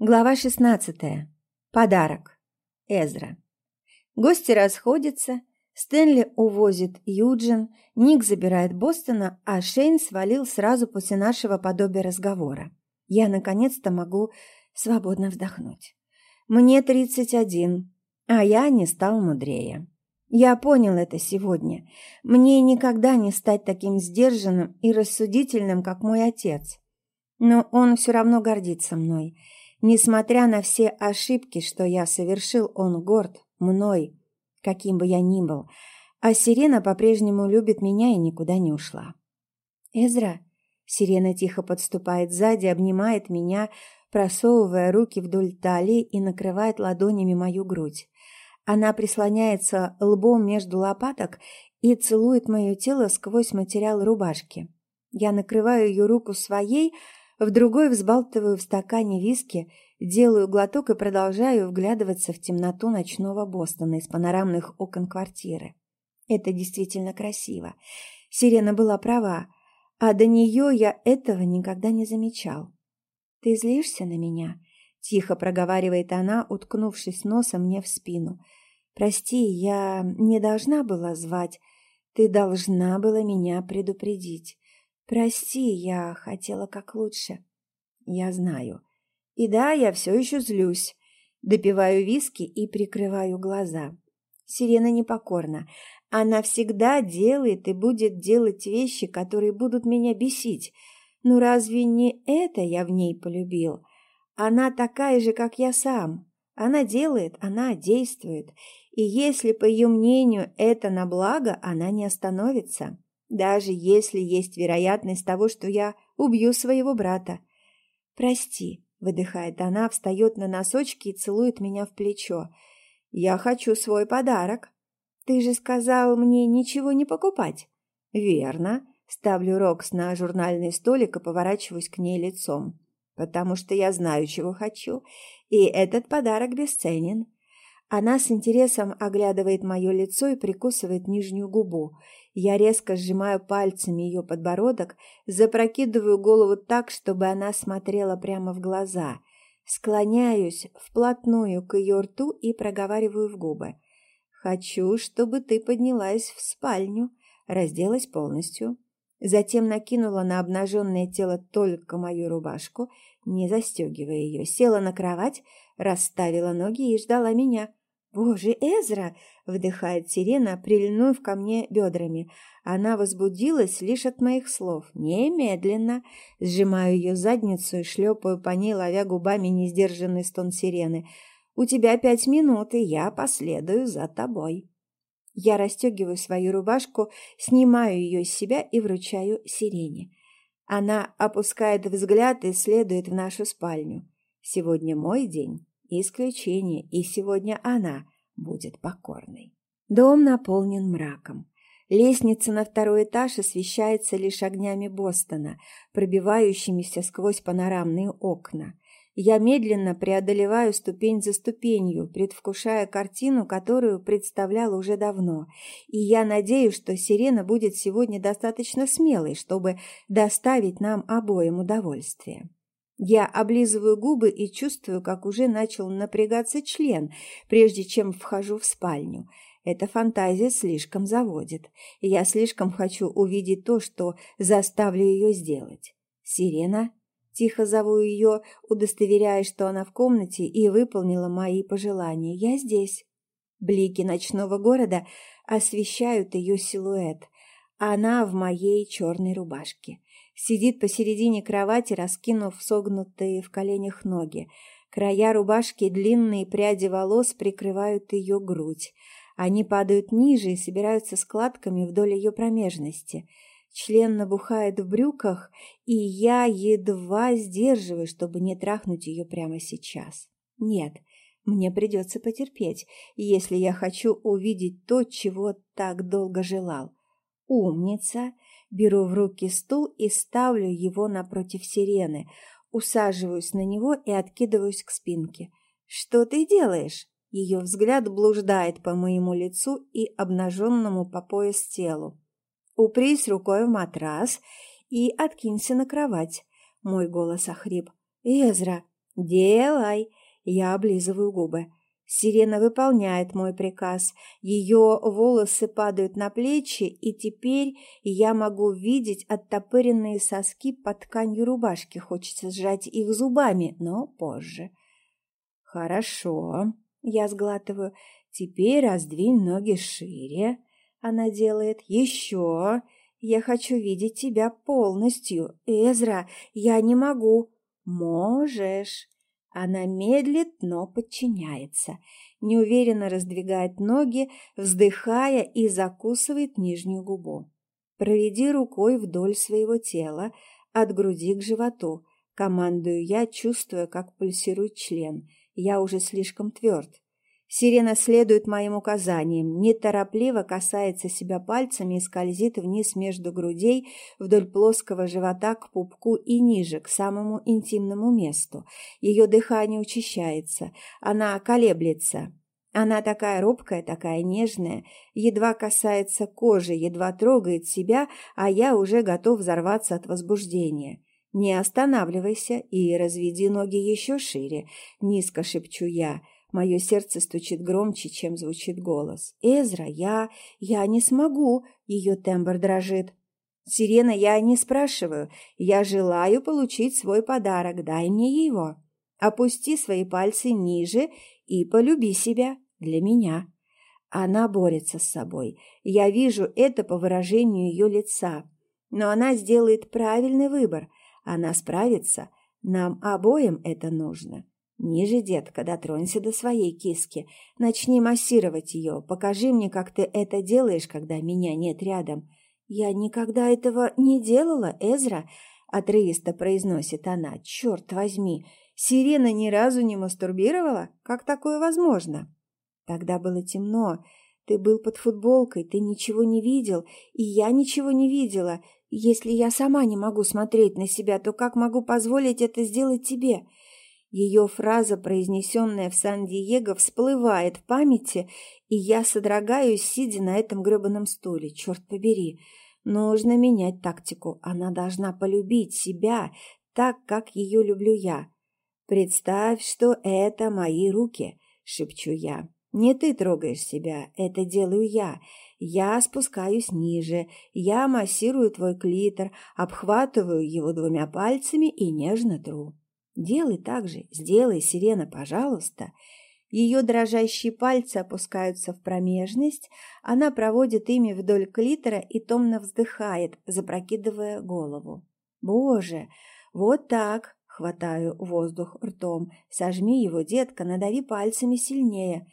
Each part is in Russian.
Глава 16. Подарок. Эзра. Гости расходятся, Стэнли увозит Юджин, Ник забирает Бостона, а Шейн свалил сразу после нашего подобия разговора. Я наконец-то могу свободно вздохнуть. Мне 31, а я не стал мудрее. Я понял это сегодня. Мне никогда не стать таким сдержанным и рассудительным, как мой отец. Но он все равно гордится мной – Несмотря на все ошибки, что я совершил, он горд мной, каким бы я ни был, а Сирена по-прежнему любит меня и никуда не ушла. «Эзра?» Сирена тихо подступает сзади, обнимает меня, просовывая руки вдоль талии и накрывает ладонями мою грудь. Она прислоняется лбом между лопаток и целует мое тело сквозь материал рубашки. Я накрываю ее руку своей, в другой взбалтываю в стакане виски, делаю глоток и продолжаю вглядываться в темноту ночного Бостона из панорамных окон квартиры. Это действительно красиво. Сирена была права, а до нее я этого никогда не замечал. «Ты злишься на меня?» — тихо проговаривает она, уткнувшись носом мне в спину. «Прости, я не должна была звать. Ты должна была меня предупредить. Прости, я хотела как лучше. Я знаю. И да, я все еще злюсь. Допиваю виски и прикрываю глаза. Сирена непокорна. Она всегда делает и будет делать вещи, которые будут меня бесить. Но разве не это я в ней полюбил? Она такая же, как я сам. Она делает, она действует. И если, по ее мнению, это на благо, она не остановится даже если есть вероятность того, что я убью своего брата. «Прости», — выдыхает она, встает на носочки и целует меня в плечо. «Я хочу свой подарок». «Ты же сказал мне ничего не покупать». «Верно». Ставлю Рокс на журнальный столик и поворачиваюсь к ней лицом. «Потому что я знаю, чего хочу, и этот подарок бесценен». Она с интересом оглядывает мое лицо и прикусывает нижнюю губу. Я резко сжимаю пальцами ее подбородок, запрокидываю голову так, чтобы она смотрела прямо в глаза. Склоняюсь вплотную к ее рту и проговариваю в губы. «Хочу, чтобы ты поднялась в спальню, разделась полностью». Затем накинула на обнаженное тело только мою рубашку, не застегивая ее, села на кровать, расставила ноги и ждала меня. «Боже, Эзра!» — вдыхает сирена, прильнув ко мне бедрами. Она возбудилась лишь от моих слов. Немедленно. Сжимаю ее задницу и шлепаю по ней, ловя губами несдержанный стон сирены. «У тебя пять минут, и я последую за тобой». Я расстегиваю свою рубашку, снимаю ее с себя и вручаю сирене. Она опускает взгляд и следует в нашу спальню. Сегодня мой день исключение, и сегодня она будет покорной. Дом наполнен мраком. Лестница на второй этаж освещается лишь огнями Бостона, пробивающимися сквозь панорамные окна. Я медленно преодолеваю ступень за ступенью, предвкушая картину, которую представляла уже давно. И я надеюсь, что Сирена будет сегодня достаточно смелой, чтобы доставить нам обоим удовольствие. Я облизываю губы и чувствую, как уже начал напрягаться член, прежде чем вхожу в спальню. Эта фантазия слишком заводит. Я слишком хочу увидеть то, что заставлю ее сделать. «Сирена?» Тихо зову ее, удостоверяя, что она в комнате и выполнила мои пожелания. «Я здесь». Блики ночного города освещают ее силуэт. Она в моей черной рубашке. Сидит посередине кровати, раскинув согнутые в коленях ноги. Края рубашки длинные пряди волос прикрывают ее грудь. Они падают ниже и собираются складками вдоль ее промежности. Член набухает в брюках, и я едва сдерживаю, чтобы не трахнуть ее прямо сейчас. Нет, мне придется потерпеть, если я хочу увидеть то, чего так долго желал. Умница! Беру в руки стул и ставлю его напротив сирены, усаживаюсь на него и откидываюсь к спинке. «Что ты делаешь?» Ее взгляд блуждает по моему лицу и обнаженному по пояс телу. «Упрись рукой в матрас и откинься на кровать». Мой голос охрип. «Эзра!» «Делай!» Я облизываю губы. Сирена выполняет мой приказ. Ее волосы падают на плечи, и теперь я могу видеть оттопыренные соски под тканью рубашки. Хочется сжать их зубами, но позже. «Хорошо», — я сглатываю. «Теперь раздвинь ноги шире». Она делает «Еще». «Я хочу видеть тебя полностью. Эзра, я не могу». «Можешь». Она медлит, но подчиняется, неуверенно раздвигает ноги, вздыхая и закусывает нижнюю губу. Проведи рукой вдоль своего тела, от груди к животу. Командую я, чувствуя, как пульсирует член. Я уже слишком тверд. Сирена следует моим указаниям, неторопливо касается себя пальцами и скользит вниз между грудей вдоль плоского живота к пупку и ниже, к самому интимному месту. Ее дыхание учащается, она колеблется. Она такая робкая, такая нежная, едва касается кожи, едва трогает себя, а я уже готов взорваться от возбуждения. Не останавливайся и разведи ноги еще шире, низко шепчу я – Мое сердце стучит громче, чем звучит голос. «Эзра, я... я не смогу!» Ее тембр дрожит. «Сирена, я не спрашиваю. Я желаю получить свой подарок. Дай мне его. Опусти свои пальцы ниже и полюби себя. Для меня». Она борется с собой. Я вижу это по выражению ее лица. Но она сделает правильный выбор. Она справится. Нам обоим это нужно. «Ниже, детка, дотронься до своей киски. Начни массировать ее. Покажи мне, как ты это делаешь, когда меня нет рядом». «Я никогда этого не делала, Эзра», — отрывисто произносит она. «Черт возьми, сирена ни разу не мастурбировала? Как такое возможно?» «Тогда было темно. Ты был под футболкой, ты ничего не видел, и я ничего не видела. Если я сама не могу смотреть на себя, то как могу позволить это сделать тебе?» Ее фраза, произнесенная в Сан-Диего, всплывает в памяти, и я содрогаюсь, сидя на этом гребаном стуле. Черт побери, нужно менять тактику. Она должна полюбить себя так, как ее люблю я. «Представь, что это мои руки», — шепчу я. «Не ты трогаешь себя, это делаю я. Я спускаюсь ниже, я массирую твой клитор, обхватываю его двумя пальцами и нежно тру». Делай так же, сделай, сирена, пожалуйста. Ее дрожащие пальцы опускаются в промежность, она проводит ими вдоль клитора и томно вздыхает, запрокидывая голову. Боже, вот так, хватаю воздух ртом. Сожми его, детка, надави пальцами сильнее.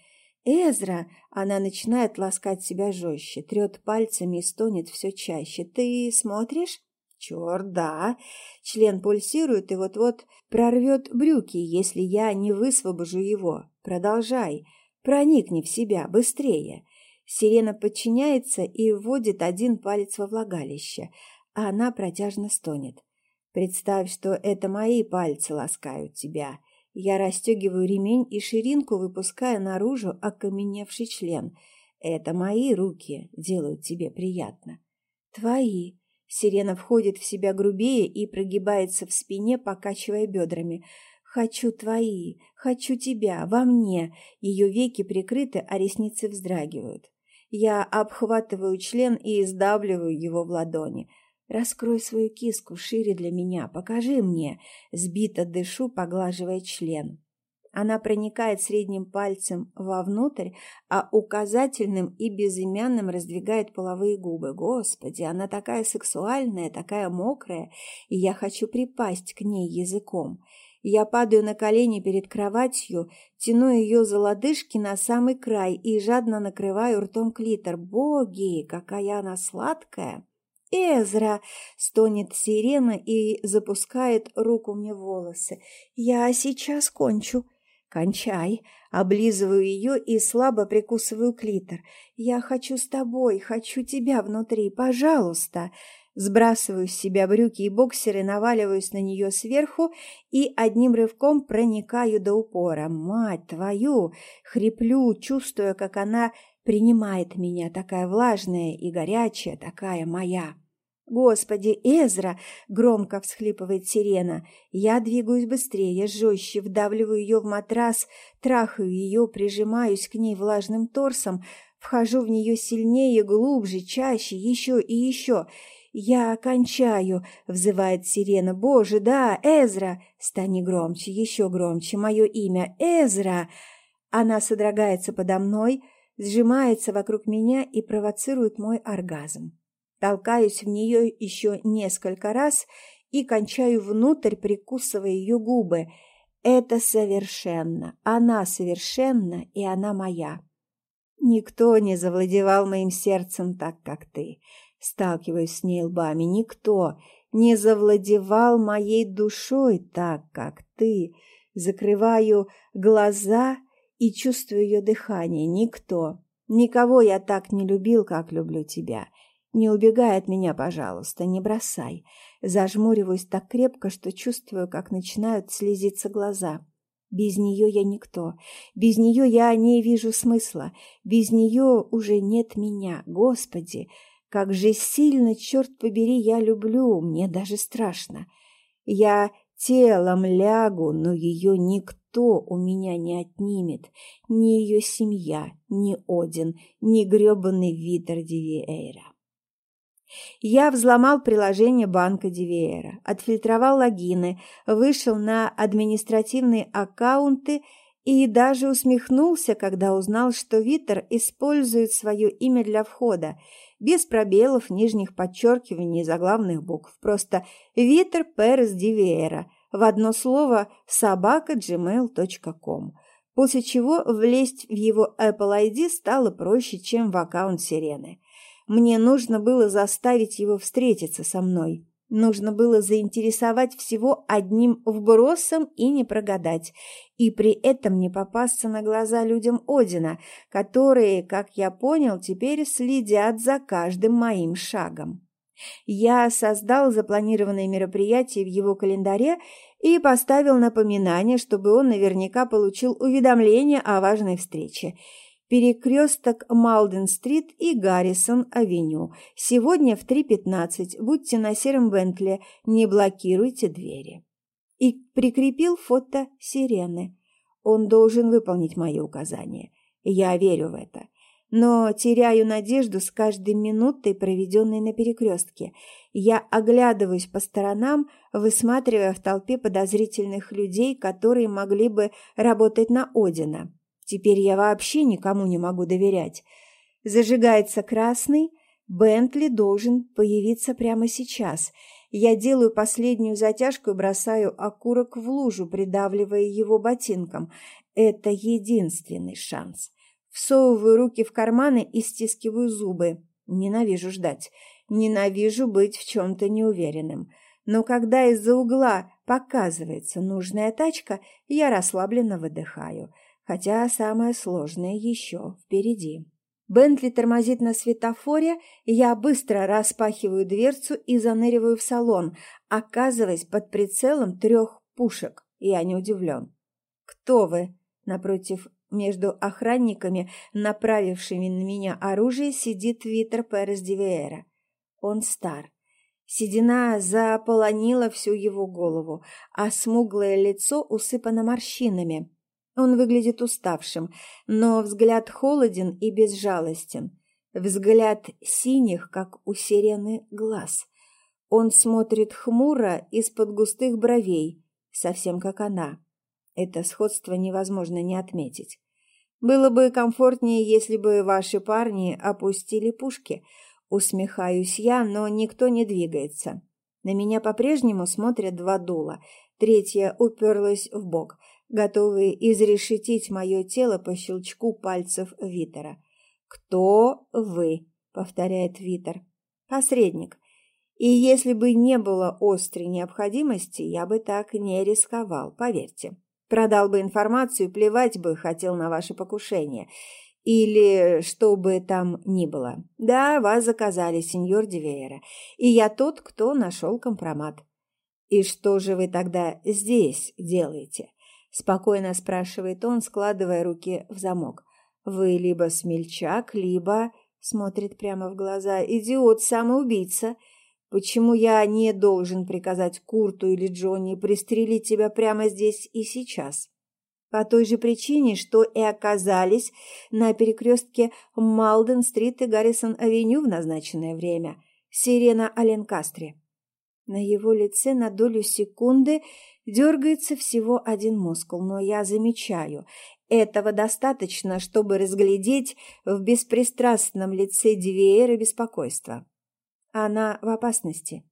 Эзра, она начинает ласкать себя жестче, трет пальцами и стонет все чаще. Ты смотришь? Черт, да. Член пульсирует и вот-вот прорвет брюки, если я не высвобожу его. Продолжай. Проникни в себя, быстрее. Сирена подчиняется и вводит один палец во влагалище, а она протяжно стонет. Представь, что это мои пальцы ласкают тебя. Я расстегиваю ремень и ширинку, выпуская наружу окаменевший член. Это мои руки делают тебе приятно. Твои. Сирена входит в себя грубее и прогибается в спине, покачивая бедрами. «Хочу твои, хочу тебя, во мне!» Ее веки прикрыты, а ресницы вздрагивают. Я обхватываю член и издавливаю его в ладони. «Раскрой свою киску шире для меня, покажи мне!» Сбито дышу, поглаживая член. Она проникает средним пальцем вовнутрь, а указательным и безымянным раздвигает половые губы. Господи, она такая сексуальная, такая мокрая, и я хочу припасть к ней языком. Я падаю на колени перед кроватью, тяну ее за лодыжки на самый край и жадно накрываю ртом клитор. Боги, какая она сладкая! «Эзра!» — стонет сирена и запускает руку мне в волосы. «Я сейчас кончу!» «Кончай!» Облизываю ее и слабо прикусываю клитор. «Я хочу с тобой, хочу тебя внутри, пожалуйста!» Сбрасываю с себя брюки и боксеры, наваливаюсь на нее сверху и одним рывком проникаю до упора. «Мать твою!» Хриплю, чувствуя, как она принимает меня, такая влажная и горячая, такая моя. «Господи, Эзра!» – громко всхлипывает сирена. Я двигаюсь быстрее, жестче, вдавливаю ее в матрас, трахаю ее, прижимаюсь к ней влажным торсом, вхожу в нее сильнее, глубже, чаще, еще и еще. «Я кончаю!» – взывает сирена. «Боже, да, Эзра!» «Стани громче, еще громче, мое имя Эзра!» Она содрогается подо мной, сжимается вокруг меня и провоцирует мой оргазм. Толкаюсь в нее еще несколько раз и кончаю внутрь, прикусывая ее губы. Это совершенно, она совершенна, и она моя. Никто не завладевал моим сердцем так, как ты. Сталкиваюсь с ней лбами. Никто не завладевал моей душой так, как ты. Закрываю глаза и чувствую ее дыхание. Никто. Никого я так не любил, как люблю тебя. Не убегай от меня, пожалуйста, не бросай. Зажмуриваюсь так крепко, что чувствую, как начинают слезиться глаза. Без нее я никто. Без нее я не вижу смысла. Без нее уже нет меня. Господи, как же сильно, черт побери, я люблю. Мне даже страшно. Я телом лягу, но ее никто у меня не отнимет. Ни ее семья, ни Один, ни гребаный Витер Дивиэйра. Я взломал приложение банка Дивеера, отфильтровал логины, вышел на административные аккаунты и даже усмехнулся, когда узнал, что Витер использует свое имя для входа, без пробелов, нижних подчеркиваний и заглавных букв. Просто Витер Перес Дивеера в одно слово собака gmail.com после чего влезть в его Apple ID стало проще, чем в аккаунт Сирены. Мне нужно было заставить его встретиться со мной. Нужно было заинтересовать всего одним вбросом и не прогадать, и при этом не попасться на глаза людям Одина, которые, как я понял, теперь следят за каждым моим шагом. Я создал запланированное мероприятие в его календаре и поставил напоминание, чтобы он наверняка получил уведомление о важной встрече – Перекресток Малден-стрит и Гаррисон-авеню. Сегодня в 3.15. Будьте на сером Бентли, не блокируйте двери. И прикрепил фото сирены. Он должен выполнить мои указания. Я верю в это. Но теряю надежду с каждой минутой, проведенной на перекрестке. Я оглядываюсь по сторонам, высматривая в толпе подозрительных людей, которые могли бы работать на Одина. Теперь я вообще никому не могу доверять. Зажигается красный, Бентли должен появиться прямо сейчас. Я делаю последнюю затяжку и бросаю окурок в лужу, придавливая его ботинком. Это единственный шанс. Всовываю руки в карманы и стискиваю зубы. Ненавижу ждать. Ненавижу быть в чем-то неуверенным. Но когда из-за угла показывается нужная тачка, я расслабленно выдыхаю хотя самое сложное еще впереди. Бентли тормозит на светофоре, я быстро распахиваю дверцу и заныриваю в салон, оказываясь под прицелом трех пушек. Я не удивлен. «Кто вы?» Напротив, между охранниками, направившими на меня оружие, сидит Витер Перес Дивеера. Он стар. Седина заполонила всю его голову, а смуглое лицо усыпано морщинами. Он выглядит уставшим, но взгляд холоден и безжалостен. Взгляд синих, как у сирены, глаз. Он смотрит хмуро из-под густых бровей, совсем как она. Это сходство невозможно не отметить. Было бы комфортнее, если бы ваши парни опустили пушки. Усмехаюсь я, но никто не двигается. На меня по-прежнему смотрят два дула. Третья уперлась в бок готовые изрешетить мое тело по щелчку пальцев Витера. «Кто вы?» — повторяет Витер. «Посредник. И если бы не было острой необходимости, я бы так не рисковал, поверьте. Продал бы информацию, плевать бы хотел на ваше покушение. Или что бы там ни было. Да, вас заказали, сеньор Дивеера, и я тот, кто нашел компромат. И что же вы тогда здесь делаете?» Спокойно спрашивает он, складывая руки в замок. Вы либо смельчак, либо... Смотрит прямо в глаза. Идиот, самоубийца. Почему я не должен приказать Курту или Джонни пристрелить тебя прямо здесь и сейчас? По той же причине, что и оказались на перекрестке Малден-стрит и Гаррисон-авеню в назначенное время. Сирена о Ленкастре. На его лице на долю секунды дергается всего один мускул, но я замечаю, этого достаточно, чтобы разглядеть в беспристрастном лице Дивеера беспокойство. Она в опасности.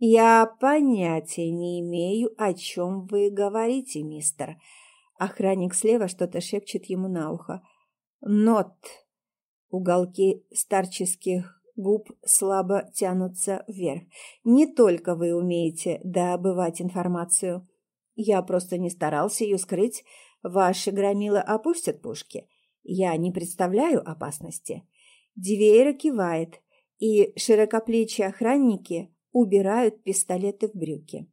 Я понятия не имею, о чем вы говорите, мистер. Охранник слева что-то шепчет ему на ухо. Нот. Уголки старческих губ слабо тянутся вверх. Не только вы умеете добывать информацию. Я просто не старался ее скрыть. Ваши громилы опустят пушки. Я не представляю опасности. Дивейра кивает и широкоплечие охранники убирают пистолеты в брюки.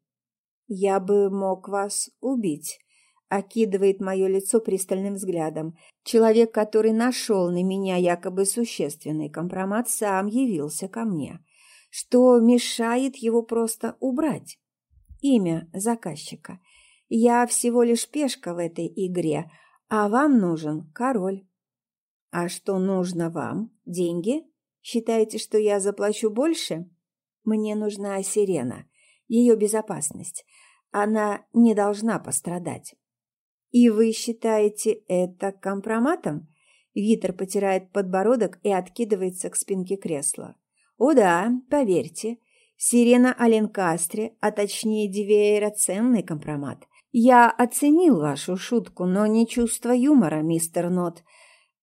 «Я бы мог вас убить», — окидывает мое лицо пристальным взглядом. Человек, который нашел на меня якобы существенный компромат, сам явился ко мне. Что мешает его просто убрать? Имя заказчика. Я всего лишь пешка в этой игре, а вам нужен король. А что нужно вам? Деньги? Считаете, что я заплачу больше? Мне нужна сирена, ее безопасность. Она не должна пострадать. И вы считаете это компроматом? Витер потирает подбородок и откидывается к спинке кресла. О да, поверьте, сирена о Ленкастре, а точнее Дивейра, ценный компромат. Я оценил вашу шутку, но не чувство юмора, мистер Нот.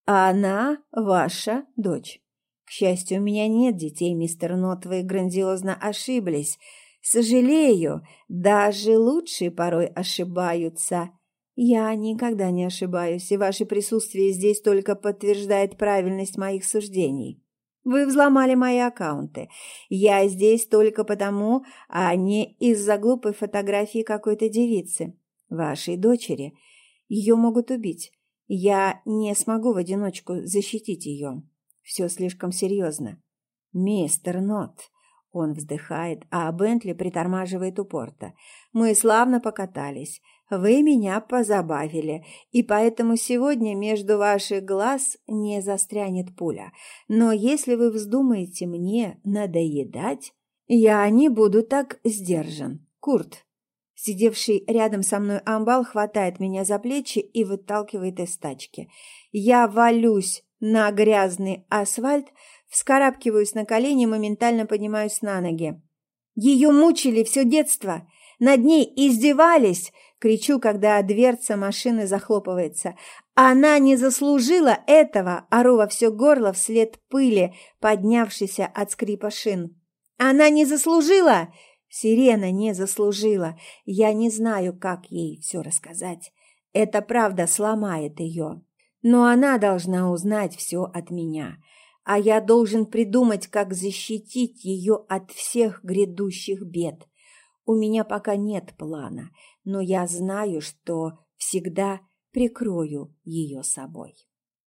Она ваша дочь. К счастью, у меня нет детей, мистер Нот, вы грандиозно ошиблись. Сожалею, даже лучшие порой ошибаются. Я никогда не ошибаюсь, и ваше присутствие здесь только подтверждает правильность моих суждений. Вы взломали мои аккаунты. Я здесь только потому, а не из-за глупой фотографии какой-то девицы, вашей дочери. Ее могут убить. Я не смогу в одиночку защитить ее. Все слишком серьезно. «Мистер Нот!» Он вздыхает, а Бентли притормаживает у порта. «Мы славно покатались. Вы меня позабавили, и поэтому сегодня между ваших глаз не застрянет пуля. Но если вы вздумаете мне надоедать, я не буду так сдержан. Курт, Сидевший рядом со мной амбал хватает меня за плечи и выталкивает из тачки. Я валюсь на грязный асфальт, вскарабкиваюсь на колени и моментально поднимаюсь на ноги. Ее мучили все детство, над ней издевались, кричу, когда дверца машины захлопывается. Она не заслужила этого, ору во все горло вслед пыли, поднявшейся от скрипа шин. Она не заслужила! Сирена не заслужила. Я не знаю, как ей все рассказать. Это правда сломает ее. Но она должна узнать все от меня, а я должен придумать, как защитить ее от всех грядущих бед. У меня пока нет плана, но я знаю, что всегда прикрою ее собой.